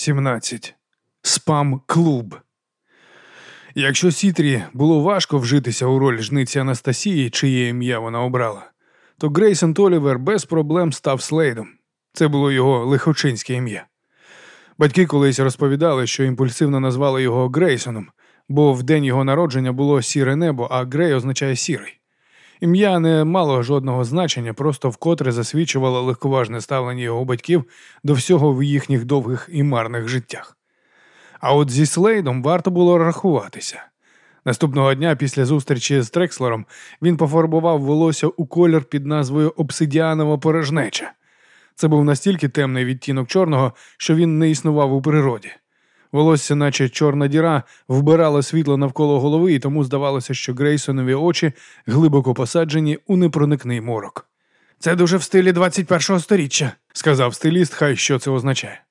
17. Спам клуб. Якщо Сітрі було важко вжитися у роль жниці Анастасії, чиє ім'я вона обрала, то Грейсон Толівер без проблем став Слейдом. Це було його лихочинське ім'я. Батьки колись розповідали, що імпульсивно назвали його Грейсоном, бо в день його народження було сіре небо, а Грей означає сірий. Ім'я не мало жодного значення, просто вкотре засвідчувало легковажне ставлення його батьків до всього в їхніх довгих і марних життях. А от зі Слейдом варто було рахуватися. Наступного дня після зустрічі з Трекслером він пофарбував волосся у колір під назвою Обсидіанова порожнеча. Це був настільки темний відтінок чорного, що він не існував у природі. Волосся, наче чорна діра, вбирало світло навколо голови, і тому здавалося, що Грейсонові очі глибоко посаджені у непроникний морок. Це дуже в стилі 21-го сторіччя, сказав стиліст, хай що це означає.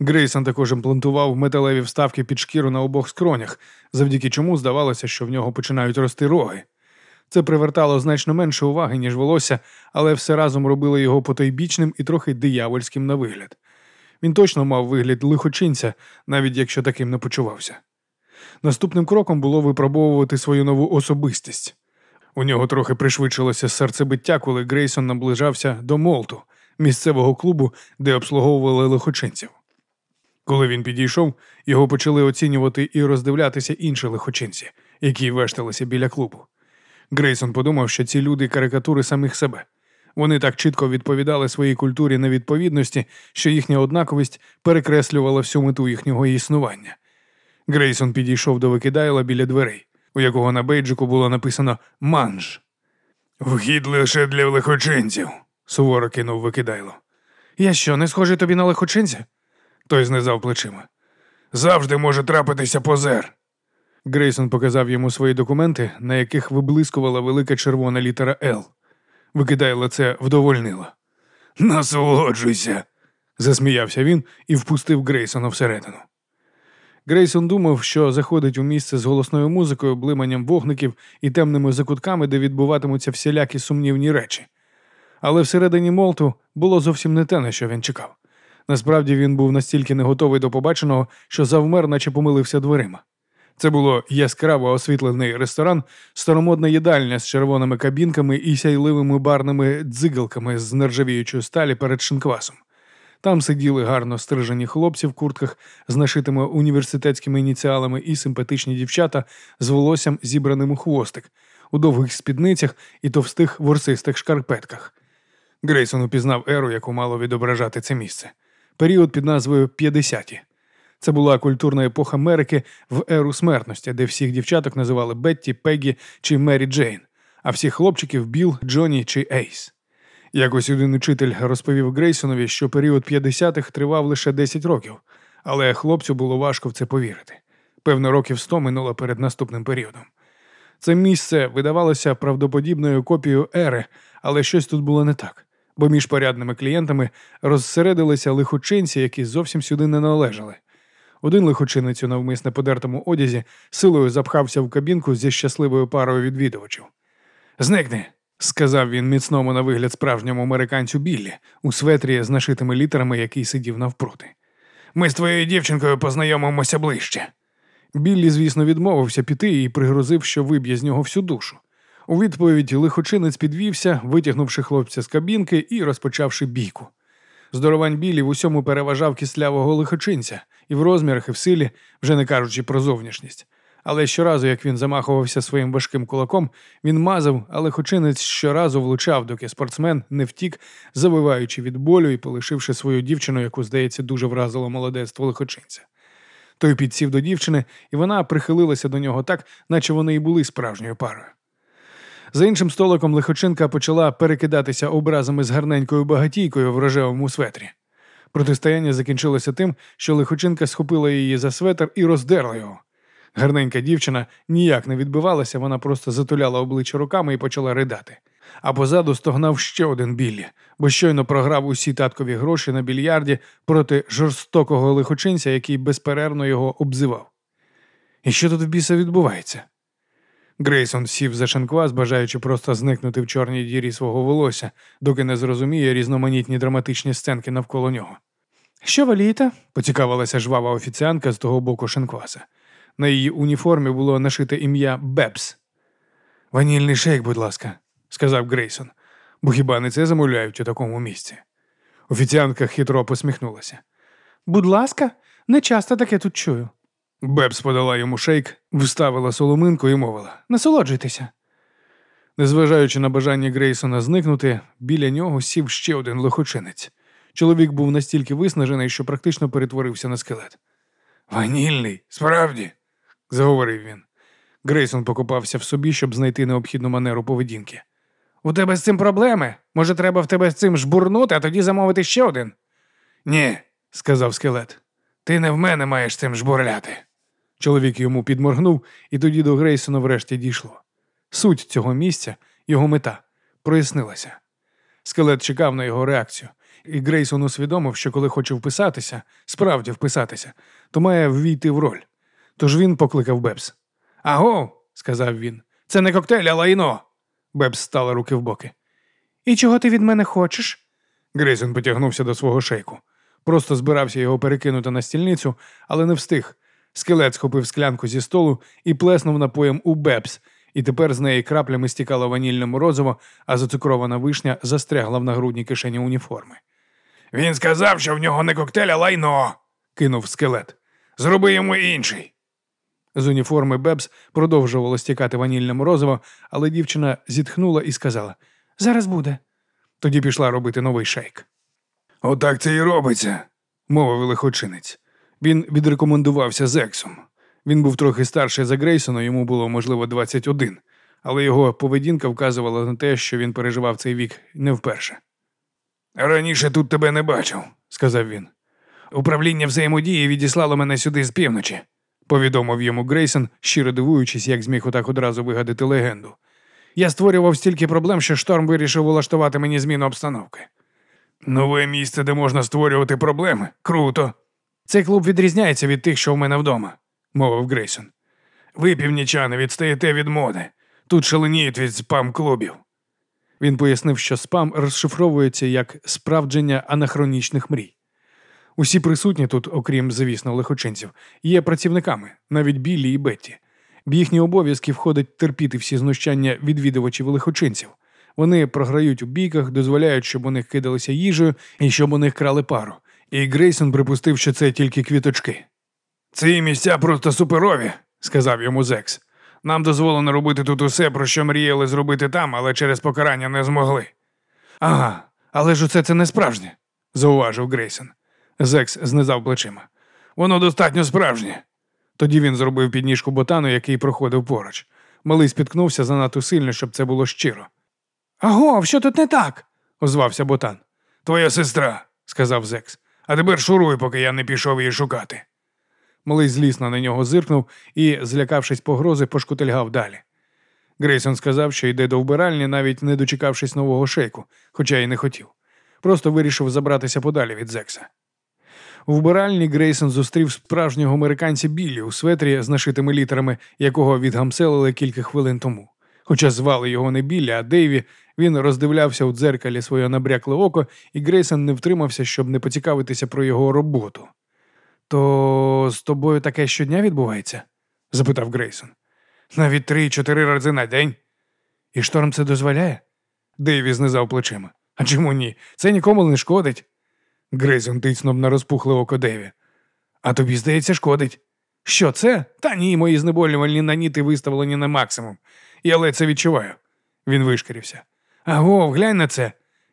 Грейсон також імплантував металеві вставки під шкіру на обох скронях, завдяки чому здавалося, що в нього починають рости роги. Це привертало значно менше уваги, ніж волосся, але все разом робило його потойбічним і трохи диявольським на вигляд. Він точно мав вигляд лихочинця, навіть якщо таким не почувався. Наступним кроком було випробовувати свою нову особистість. У нього трохи пришвидшилося серцебиття, коли Грейсон наближався до Молту, місцевого клубу, де обслуговували лихочинців. Коли він підійшов, його почали оцінювати і роздивлятися інші лихочинці, які вешталися біля клубу. Грейсон подумав, що ці люди карикатури самих себе. Вони так чітко відповідали своїй культурі на відповідності, що їхня однаковість перекреслювала всю мету їхнього існування. Грейсон підійшов до викидайла біля дверей, у якого на бейджику було написано Манж. Вхід лише для лихочинців, суворо кинув викидайло. Я що, не схожий тобі на лихочинця? Той знизав плечима. Завжди може трапитися позер. Грейсон показав йому свої документи, на яких виблискувала велика червона літера Л. Викидайло це вдовольнило. Насолоджуйся, засміявся він і впустив Грейсона всередину. Грейсон думав, що заходить у місце з голосною музикою, блиманням вогників і темними закутками, де відбуватимуться всілякі сумнівні речі. Але всередині Молту було зовсім не те, на що він чекав. Насправді він був настільки не готовий до побаченого, що завмер, наче помилився дверима. Це було яскраво освітлений ресторан, старомодна їдальня з червоними кабінками і сяйливими барними дзигалками з нержавіючої сталі перед шинквасом. Там сиділи гарно стрижені хлопці в куртках з нашитими університетськими ініціалами і симпатичні дівчата з волоссям зібраним у хвостик, у довгих спідницях і товстих ворсистих шкарпетках. Грейсон упізнав еру, яку мало відображати це місце. Період під назвою «50-ті». Це була культурна епоха Америки в еру смертності, де всіх дівчаток називали Бетті, Пеггі чи Мері Джейн, а всіх хлопчиків Біл, Джонні чи Ейс. Якось один учитель розповів Грейсонові, що період 50-х тривав лише 10 років, але хлопцю було важко в це повірити. Певно, років 100 минуло перед наступним періодом. Це місце видавалося правдоподібною копією ери, але щось тут було не так, бо між порядними клієнтами розсередилися лихочинці, які зовсім сюди не належали. Один лихочинець у навмисне подертому одязі силою запхався в кабінку зі щасливою парою відвідувачів. Зникни, сказав він міцному на вигляд справжньому американцю Біллі у светрі з нашитими літерами, який сидів навпроти. Ми з твоєю дівчинкою познайомимося ближче. Біллі, звісно, відмовився піти і пригрозив, що виб'є з нього всю душу. У відповідь лихочинець підвівся, витягнувши хлопця з кабінки і розпочавши бійку. Здоровань білі в усьому переважав кислявого лихочинця і в розмірах, і в силі, вже не кажучи про зовнішність. Але щоразу, як він замахувався своїм важким кулаком, він мазав, а лихочинець щоразу влучав, доки спортсмен не втік, завиваючи від болю і полишивши свою дівчину, яку, здається, дуже вразило молодецтво лихочинця. Той підсів до дівчини, і вона прихилилася до нього так, наче вони і були справжньою парою. За іншим столиком лихочинка почала перекидатися образами з гарненькою багатійкою в рожевому светрі. Протистояння закінчилося тим, що лихочинка схопила її за светр і роздерла його. Гарненька дівчина ніяк не відбивалася, вона просто затуляла обличчя руками і почала ридати. А позаду стогнав ще один біллі, бо щойно програв усі таткові гроші на більярді проти жорстокого лихочинця, який безперервно його обзивав. І що тут в біса відбувається? Грейсон сів за шанквас, бажаючи просто зникнути в чорній дірі свого волосся, доки не зрозуміє різноманітні драматичні сценки навколо нього. Що волієте? поцікавилася жвава офіціанка з того боку шинкваса. На її уніформі було нашите ім'я Бепс. Ванільний шейк, будь ласка, сказав Грейсон, бо хіба не це замовляють у такому місці? Офіціантка хитро посміхнулася. Будь ласка, не часто таке тут чую. Бепс подала йому шейк, вставила соломинку і мовила Насолоджуйтеся. Незважаючи на бажання Грейсона зникнути, біля нього сів ще один лохочинець. Чоловік був настільки виснажений, що практично перетворився на скелет. Ванільний, справді, заговорив він. Грейсон покопався в собі, щоб знайти необхідну манеру поведінки. У тебе з цим проблеми? Може, треба в тебе з цим жбурнути, а тоді замовити ще один? Ні, сказав скелет. Ти не в мене маєш цим жбурляти. Чоловік йому підморгнув, і тоді до Грейсона врешті дійшло. Суть цього місця, його мета, прояснилася. Скелет чекав на його реакцію, і Грейсон усвідомив, що коли хоче вписатися, справді вписатися, то має ввійти в роль. Тож він покликав Бебс. Аго, сказав він, це не коктейль, а лайно. Бебс стала руки в боки. І чого ти від мене хочеш? Грейсон потягнувся до свого шейку. Просто збирався його перекинути на стільницю, але не встиг. Скелет схопив склянку зі столу і плеснув напоєм у Бебс, і тепер з неї краплями стікало ванільне морозиво, а зацукрована вишня застрягла в нагрудній кишені уніформи. Він сказав, що в нього не коктейль, а лайно, кинув скелет. Зроби йому інший. З уніформи Бебс продовжувало стікати ванільне морозиво, але дівчина зітхнула і сказала Зараз буде. Тоді пішла робити новий шейк. Отак це і робиться, мовив лихочинець. Він відрекомендувався Зексом. Він був трохи старший за Грейсона, йому було, можливо, 21, але його поведінка вказувала на те, що він переживав цей вік не вперше. Раніше тут тебе не бачив, сказав він. Управління взаємодії відіслало мене сюди з півночі, повідомив йому Грейсон, щиро дивуючись, як зміг отак одразу вигадати легенду. Я створював стільки проблем, що шторм вирішив улаштувати мені зміну обстановки. Нове місце, де можна створювати проблеми. Круто. Цей клуб відрізняється від тих, що в мене вдома, мовив Грейсон. Ви, північани, відстаєте від моди. Тут шаленіють від спам клубів. Він пояснив, що спам розшифровується як справдження анахронічних мрій. Усі присутні тут, окрім, звісно, лихочинців, є працівниками, навіть Біллі і Бетті. В їхні обов'язки входить терпіти всі знущання відвідувачів лихочинців. Вони програють у бійках, дозволяють, щоб у них кидалися їжею і щоб у них крали пару. І Грейсон припустив, що це тільки квіточки. Ці місця просто суперові, сказав йому Зекс. Нам дозволено робити тут усе, про що мріяли зробити там, але через покарання не змогли. Ага, але ж усе це не справжнє, зауважив Грейсон. Зекс знизав плечима. Воно достатньо справжнє. Тоді він зробив підніжку ботану, який проходив поруч. Малий спіткнувся занадто сильно, щоб це було щиро. Аго, що тут не так? озвався ботан. Твоя сестра, сказав Зекс. А тепер шуруй, поки я не пішов її шукати. Малий злісно на нього зиркнув і, злякавшись погрози, пошкутильгав далі. Грейсон сказав, що йде до вбиральні, навіть не дочекавшись нового шейку, хоча й не хотів. Просто вирішив забратися подалі від Зекса. У вбиральні Грейсон зустрів справжнього американця Біллі у светрі з нашитими літерами, якого відгамселили кілька хвилин тому. Хоча звали його не Біллі, а Дейві, він роздивлявся у дзеркалі своє набрякле око, і Грейсон не втримався, щоб не поцікавитися про його роботу. То з тобою таке щодня відбувається? запитав Грейсон. Навіть три-чотири рази на день. І шторм це дозволяє? Дейві знизав плечима. А чому ні? Це нікому не шкодить. Грейсон тицнув на розпухле око Деві. А тобі, здається, шкодить. Що це? Та ні, мої знеболювальні наніти виставлені на максимум. Я ледь це відчуваю. Він вишкірився. Аго, глянь на це.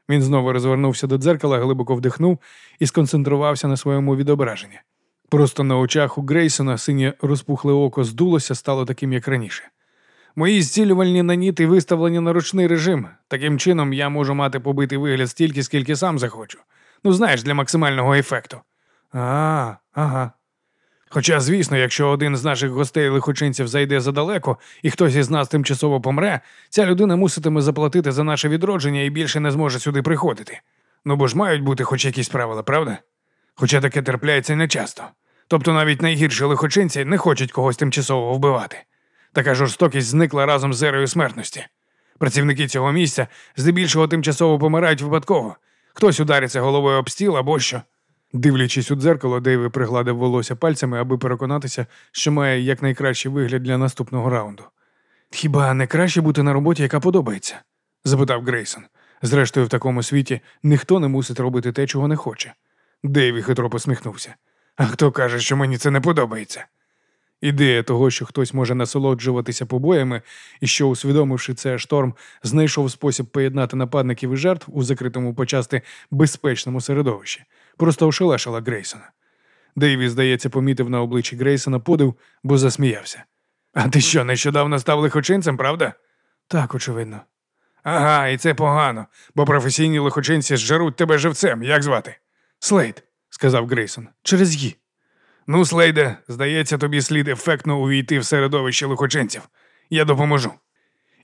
Він знову розвернувся до дзеркала, глибоко вдихнув і сконцентрувався на своєму відображенні. Просто на очах у Грейсона синє розпухле око здулося, стало таким, як раніше. Мої зцілювальні наніти виставлені на ручний режим. Таким чином я можу мати побитий вигляд стільки, скільки сам захочу. Ну, знаєш, для максимального ефекту. А, ага. Хоча, звісно, якщо один з наших гостей лихочинців зайде задалеко і хтось із нас тимчасово помре, ця людина муситиме заплатити за наше відродження і більше не зможе сюди приходити. Ну бо ж мають бути хоч якісь правила, правда? Хоча таке терпляється нечасто. Тобто навіть найгірші лихочинці не хочуть когось тимчасово вбивати. Така жорстокість зникла разом з ерою смертності. Працівники цього місця здебільшого тимчасово помирають випадково. Хтось удариться головою об стіл або що. Дивлячись у дзеркало, Дейві пригладив волосся пальцями, аби переконатися, що має якнайкращий вигляд для наступного раунду. Хіба не краще бути на роботі, яка подобається? запитав Грейсон. Зрештою, в такому світі ніхто не мусить робити те, чого не хоче. Дейві хитро посміхнувся. А хто каже, що мені це не подобається? Ідея того, що хтось може насолоджуватися побоями, і що, усвідомивши це, шторм знайшов спосіб поєднати нападників і жертв у закритому почасти безпечному середовищі, просто ошелешила Грейсона. Дейві, здається, помітив на обличчі Грейсона подив, бо засміявся. А ти що, нещодавно став лихочинцем, правда? Так, очевидно. Ага, і це погано, бо професійні лихочинці зжаруть тебе живцем. Як звати? Слейд, сказав Грейсон. Через «ї». Ну, Слейде, здається, тобі слід ефектно увійти в середовище лихочинців. Я допоможу.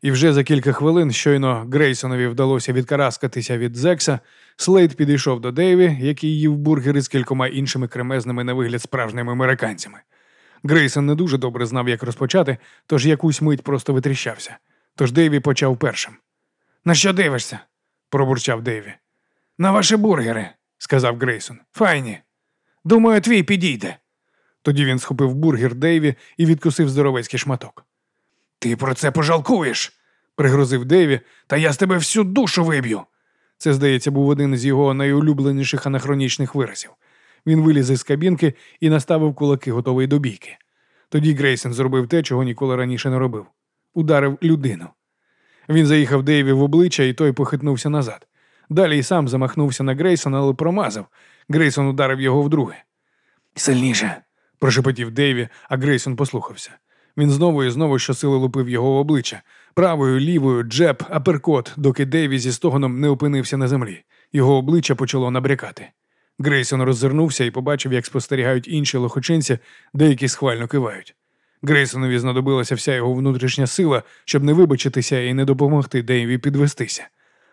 І вже за кілька хвилин, щойно Грейсонові вдалося відкараскатися від Зекса, Слейд підійшов до Дейві, який їв бургери з кількома іншими кремезними на вигляд справжніми американцями. Грейсон не дуже добре знав, як розпочати, тож якусь мить просто витріщався. Тож Дейві почав першим. На що дивишся? пробурчав Дейві. На ваші бургери, сказав Грейсон. Файні. Думаю, твій підійде. Тоді він схопив бургер Дейві і відкусив здоровецький шматок. Ти про це пожалкуєш, пригрозив Дейві, та я з тебе всю душу виб'ю. Це, здається, був один з його найулюбленіших анахронічних виразів. Він виліз із кабінки і наставив кулаки, готовий до бійки. Тоді Грейсон зробив те, чого ніколи раніше не робив ударив людину. Він заїхав Дейві в обличчя, і той похитнувся назад. Далі й сам замахнувся на Грейсона, але промазав. Грейсон ударив його вдруге. Сильніше, прошепотів Дейві, а Грейсон послухався. Він знову і знову щосили лупив його в обличчя. Правою, лівою, джеб, аперкот, доки Дейві зі стогоном не опинився на землі. Його обличчя почало набрякати. Грейсон роззирнувся і побачив, як спостерігають інші лохочинці, деякі схвально кивають. Грейсонові знадобилася вся його внутрішня сила, щоб не вибачитися і не допомогти Дейві підвестися.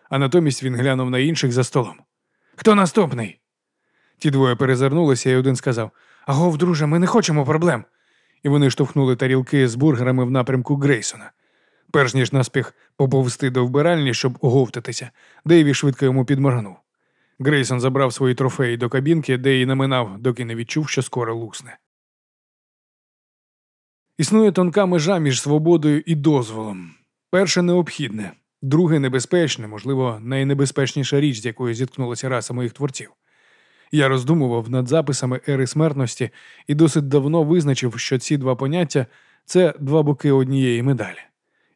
А натомість він глянув на інших за столом. Хто наступний? Ті двоє перезирнулися, і один сказав Агов, друже, ми не хочемо проблем. І вони штовхнули тарілки з бургерами в напрямку Грейсона. Перш ніж наспіх поповзти до вбиральні, щоб оговтатися, Дейві швидко йому підморгнув. Грейсон забрав свої трофеї до кабінки, де й наминав, доки не відчув, що скоро лусне. Існує тонка межа між свободою і дозволом. Перше необхідне, друге небезпечне, можливо, найнебезпечніша річ, з якою зіткнулася раса моїх творців. Я роздумував над записами ери смертності і досить давно визначив, що ці два поняття це два боки однієї медалі.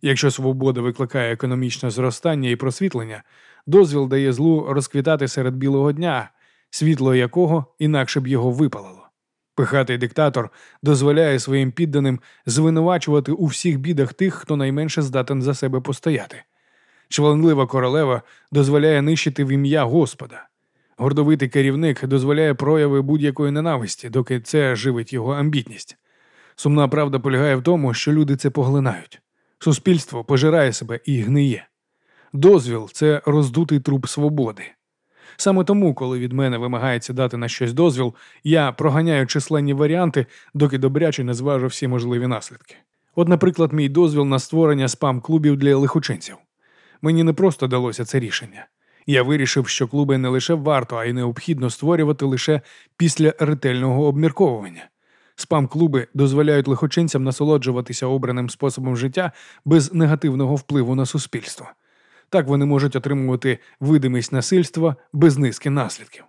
Якщо свобода викликає економічне зростання і просвітлення, дозвіл дає злу розквітати серед білого дня, світло якого інакше б його випалило. Пихатий диктатор дозволяє своїм підданим звинувачувати у всіх бідах тих, хто найменше здатен за себе постояти. Чванлива королева дозволяє нищити в ім'я Господа. Гордовитий керівник дозволяє прояви будь-якої ненависті, доки це живить його амбітність. Сумна правда полягає в тому, що люди це поглинають. Суспільство пожирає себе і гниє. Дозвіл це роздутий труп свободи. Саме тому, коли від мене вимагається дати на щось дозвіл, я проганяю численні варіанти, доки добряче не зважу всі можливі наслідки. От, наприклад, мій дозвіл на створення спам-клубів для лихочинців. Мені не просто далося це рішення. Я вирішив, що клуби не лише варто, а й необхідно створювати лише після ретельного обмірковування. Спам-клуби дозволяють лихочинцям насолоджуватися обраним способом життя без негативного впливу на суспільство. Так вони можуть отримувати видимість насильства без низки наслідків.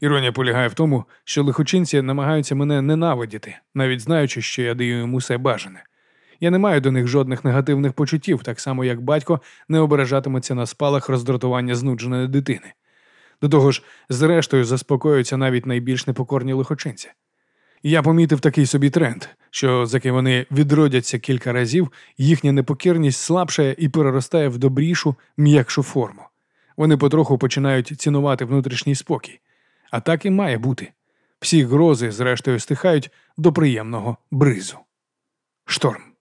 Іронія полягає в тому, що лихочинці намагаються мене ненавидіти, навіть знаючи, що я даю їм усе бажане. Я не маю до них жодних негативних почуттів, так само як батько не ображатиметься на спалах роздратування знудженої дитини. До того ж, зрештою, заспокоюються навіть найбільш непокорні лихочинці. Я помітив такий собі тренд, що заки вони відродяться кілька разів, їхня непокірність слабшає і переростає в добрішу, м'якшу форму. Вони потроху починають цінувати внутрішній спокій. А так і має бути. Всі грози, зрештою, стихають до приємного бризу. Шторм.